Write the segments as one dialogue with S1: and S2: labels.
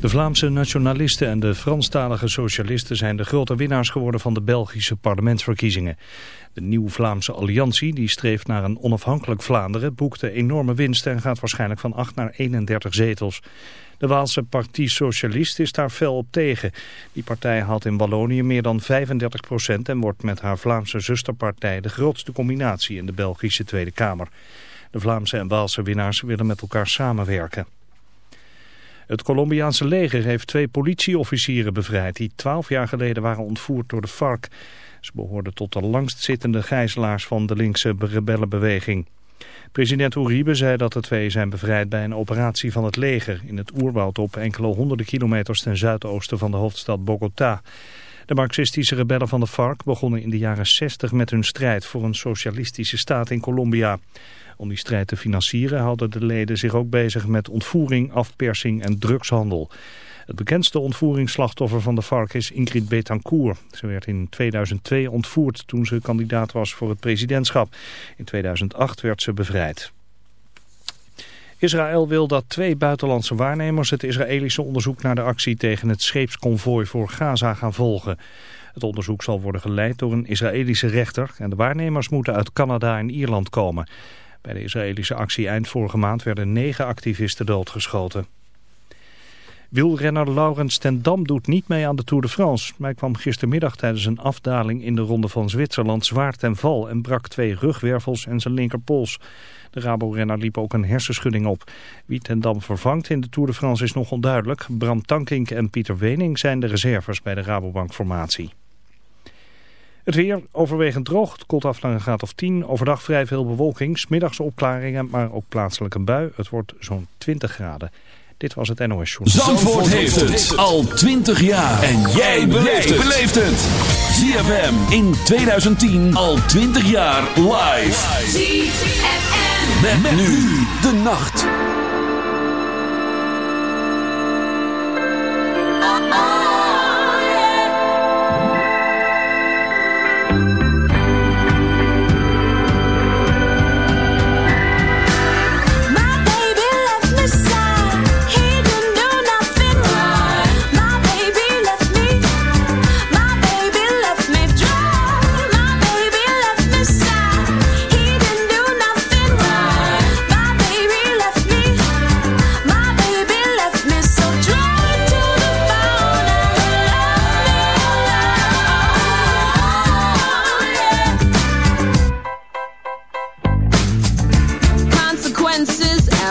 S1: De Vlaamse nationalisten en de Franstalige socialisten zijn de grote winnaars geworden van de Belgische parlementsverkiezingen. De Nieuw Vlaamse Alliantie, die streeft naar een onafhankelijk Vlaanderen, boekte enorme winst en gaat waarschijnlijk van 8 naar 31 zetels. De Waalse Partie Socialist is daar fel op tegen. Die partij haalt in Wallonië meer dan 35 procent en wordt met haar Vlaamse zusterpartij de grootste combinatie in de Belgische Tweede Kamer. De Vlaamse en Waalse winnaars willen met elkaar samenwerken. Het Colombiaanse leger heeft twee politieofficieren bevrijd die twaalf jaar geleden waren ontvoerd door de FARC. Ze behoorden tot de langstzittende gijzelaars van de linkse rebellenbeweging. President Uribe zei dat de twee zijn bevrijd bij een operatie van het leger in het oerwoud op enkele honderden kilometers ten zuidoosten van de hoofdstad Bogota. De marxistische rebellen van de FARC begonnen in de jaren 60 met hun strijd voor een socialistische staat in Colombia. Om die strijd te financieren houden de leden zich ook bezig met ontvoering, afpersing en drugshandel. Het bekendste ontvoeringsslachtoffer van de FARC is Ingrid Betancourt. Ze werd in 2002 ontvoerd toen ze kandidaat was voor het presidentschap. In 2008 werd ze bevrijd. Israël wil dat twee buitenlandse waarnemers het Israëlische onderzoek naar de actie tegen het scheepsconvooi voor Gaza gaan volgen. Het onderzoek zal worden geleid door een Israëlische rechter en de waarnemers moeten uit Canada en Ierland komen. Bij de Israëlische actie eind vorige maand werden negen activisten doodgeschoten. Wielrenner Laurens ten Dam doet niet mee aan de Tour de France. Hij kwam gistermiddag tijdens een afdaling in de ronde van Zwitserland zwaar ten val en brak twee rugwervels en zijn linkerpols. De Rabo-renner liep ook een hersenschudding op. Wie ten Dam vervangt in de Tour de France is nog onduidelijk. Bram Tankink en Pieter Wening zijn de reserves bij de Rabobank-formatie. Het weer overwegend droog, het koelt af naar een graad of 10. Overdag vrij veel bewolking, smiddags opklaringen, maar ook plaatselijk een bui. Het wordt zo'n 20 graden. Dit was het NOS Journal.
S2: Zandvoort heeft het al 20 jaar. En jij beleeft het. ZFM in 2010 al 20 jaar live.
S3: ZFM.
S2: Met, nu de nacht.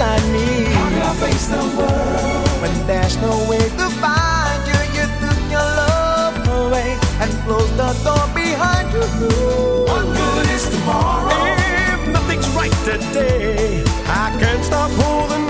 S4: inside me.
S5: How can I face the world
S4: when there's no way to find you? You took your love away and closed the door behind you.
S5: What good is tomorrow
S4: if nothing's right today? I can't stop holding.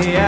S6: Yeah.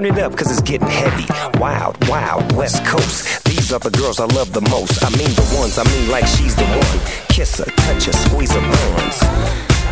S7: Turn it up, cause it's getting heavy. Wild, wild, West Coast. These are the girls I love the most. I mean the ones, I mean like she's the one. Kiss her, touch her, squeeze her bones.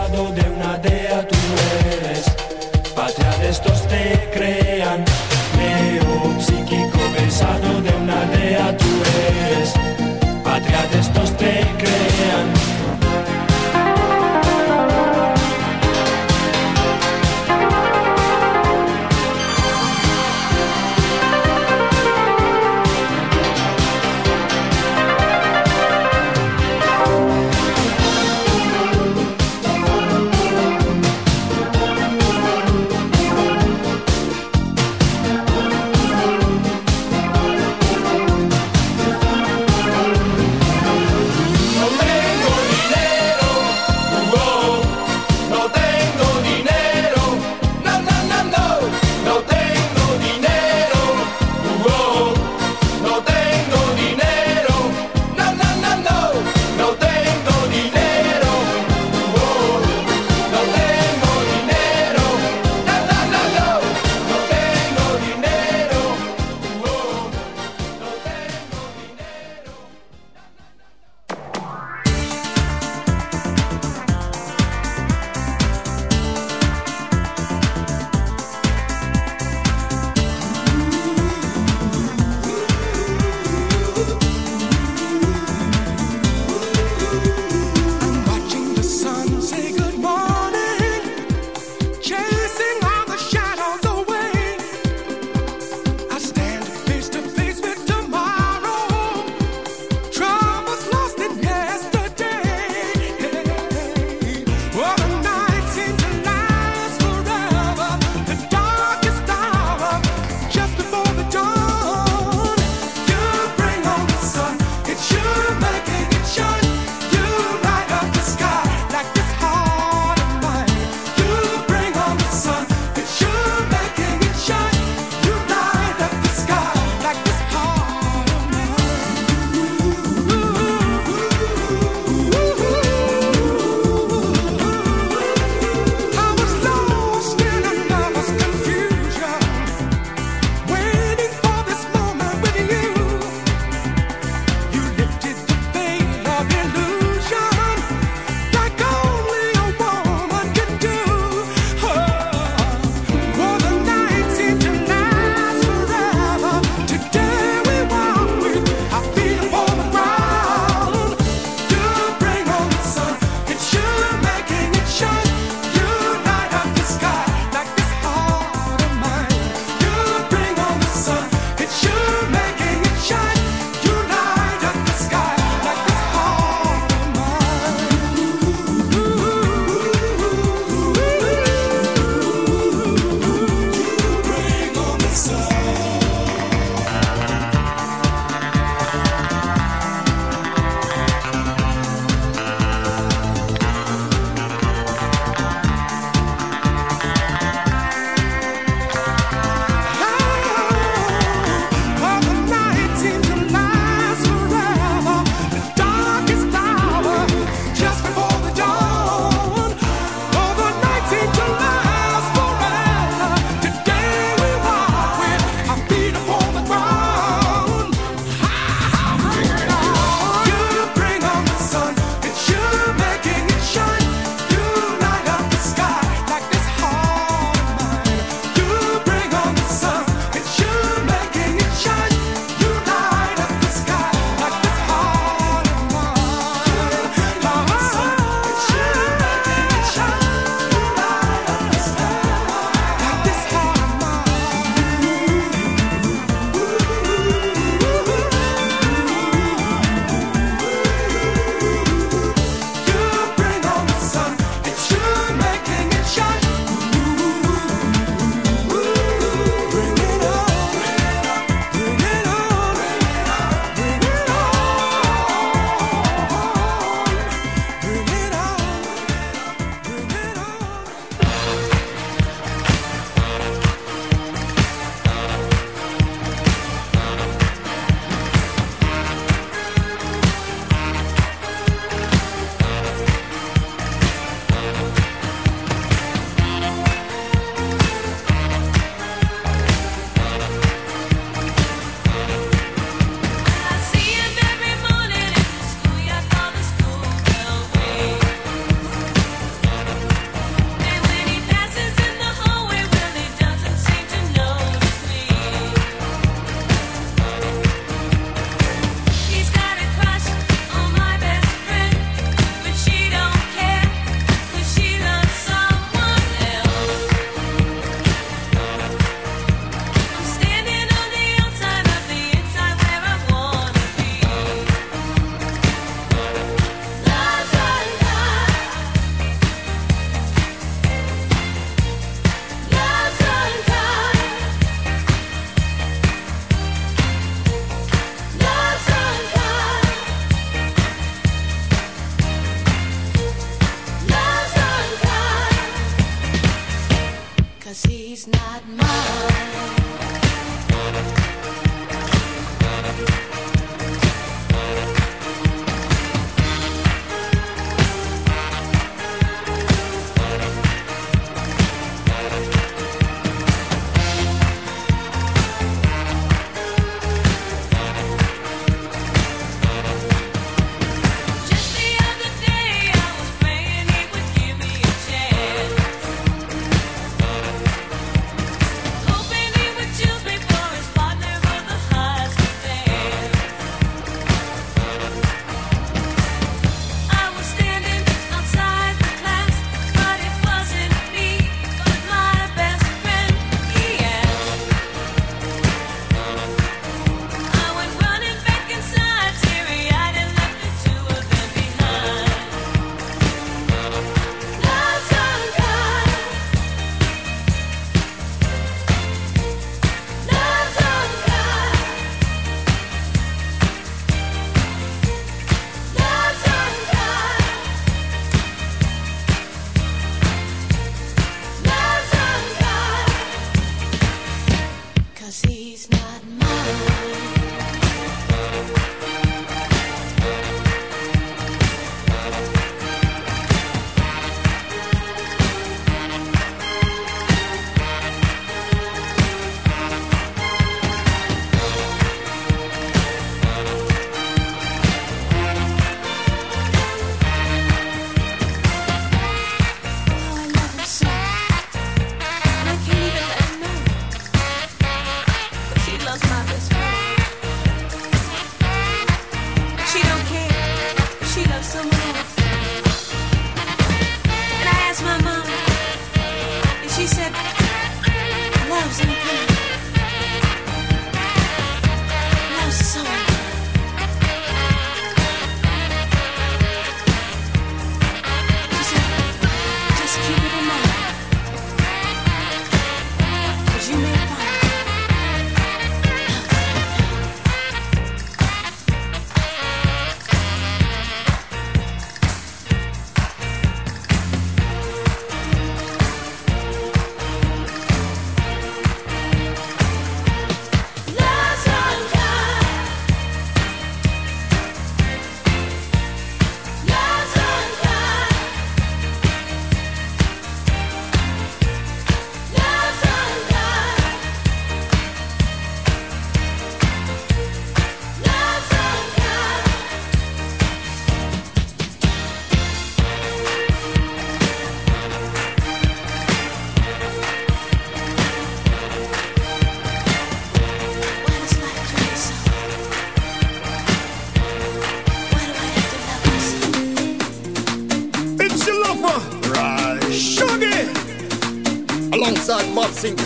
S8: lato de una
S9: tela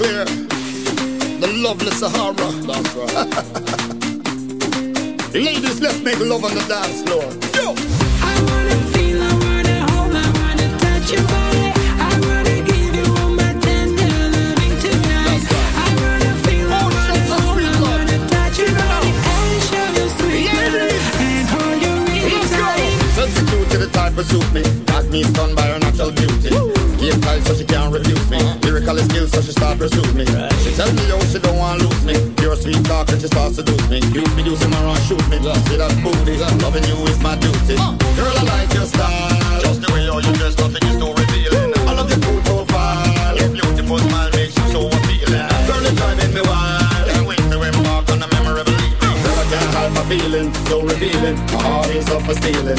S10: where the
S11: lovely Sahara. That's right. Ladies, let's make love on the dance floor. Yo!
S10: I wanna feel, I wanna hold, I wanna touch your body.
S11: to the type who suit me. Got me stunned by her natural beauty. Give tight so she can't refuse me. Lyrical skills so she start pursue me. She tell me yo she don't want to lose me. Pure sweet talk and she starts seduce me. You be using my run shoot me. See that booty. Loving you is my duty. Girl I like your style. Just the way you you dress nothing is too revealing. I love your cool profile. Your beautiful smile makes you so appealing. Girl it's driving me wild. Can't wait to embark on a memorable evening. Girl I can't hide my feelings. So revealing. My heart is up for stealing.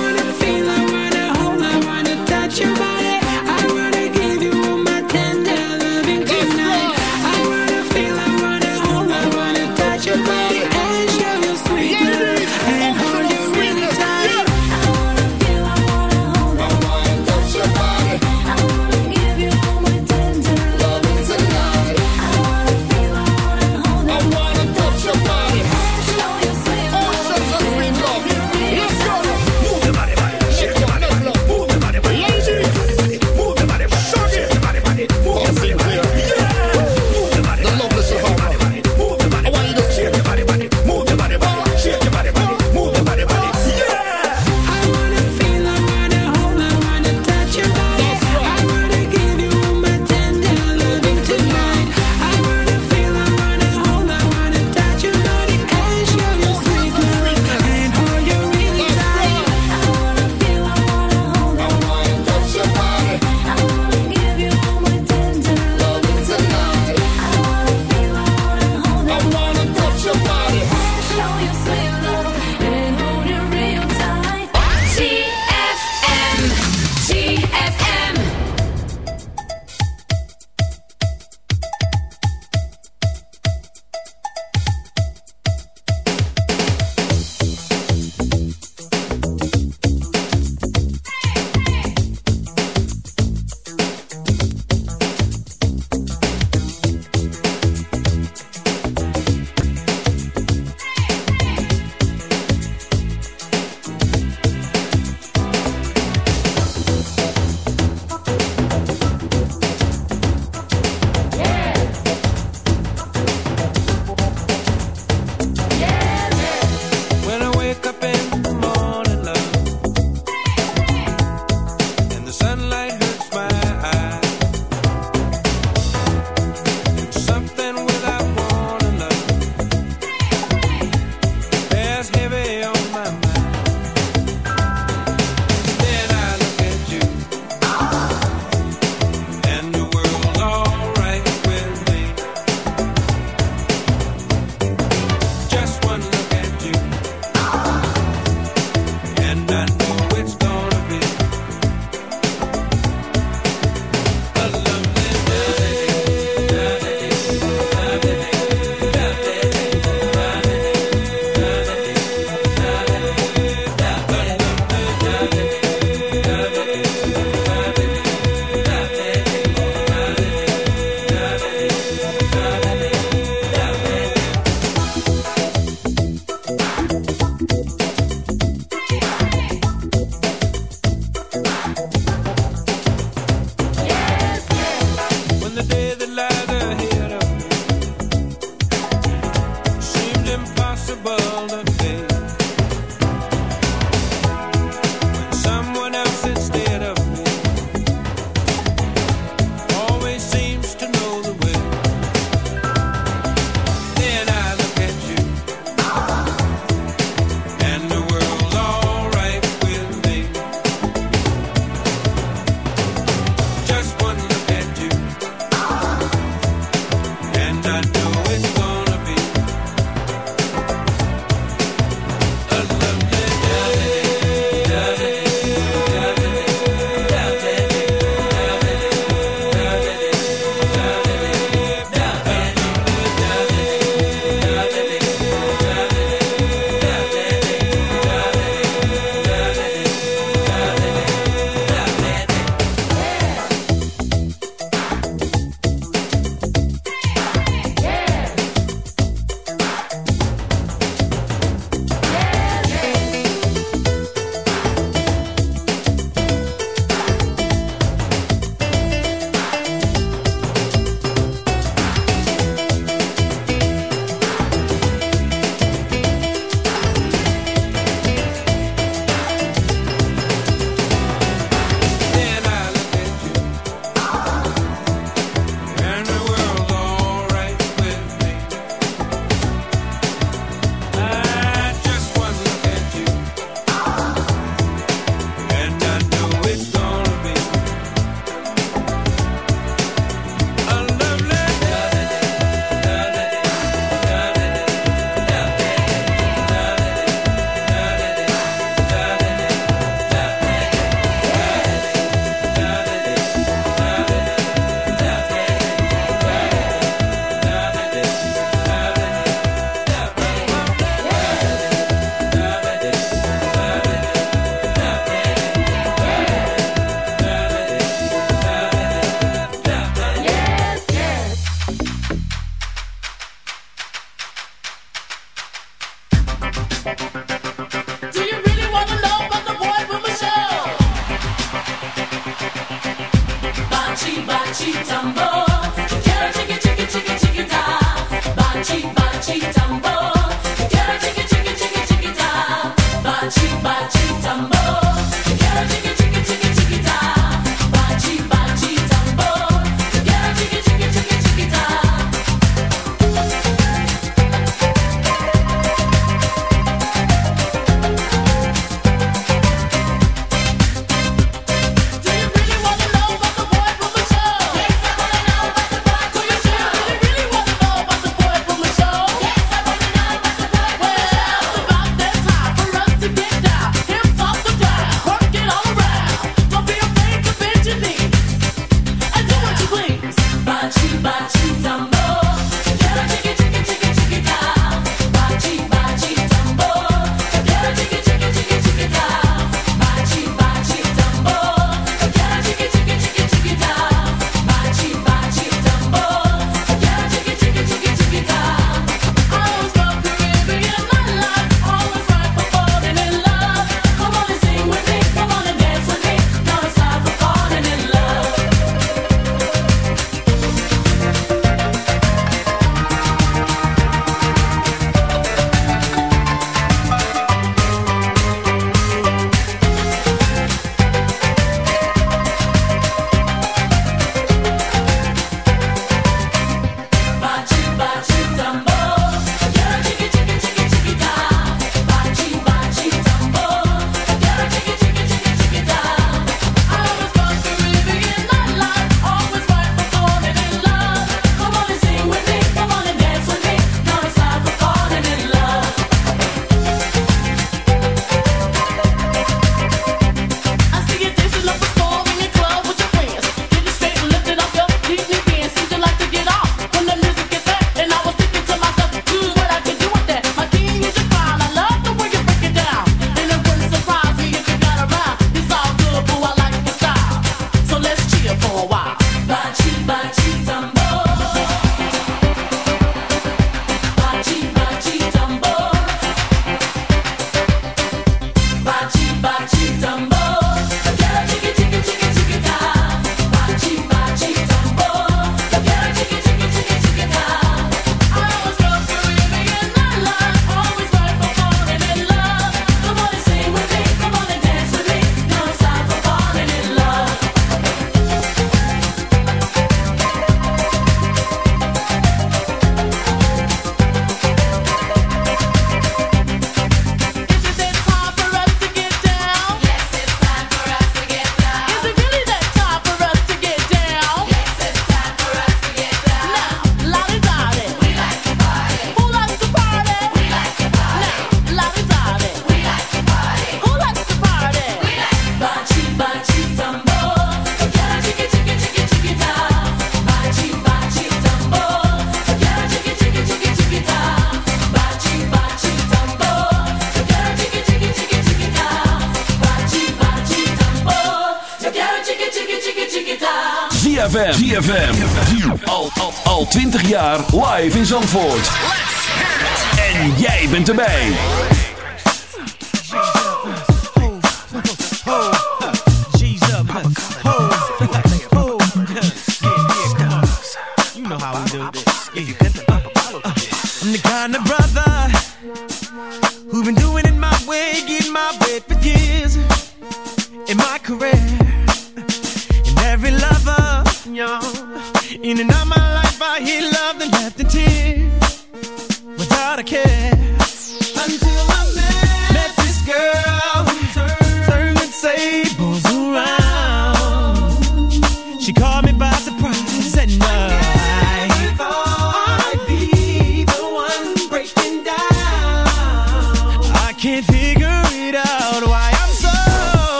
S12: Until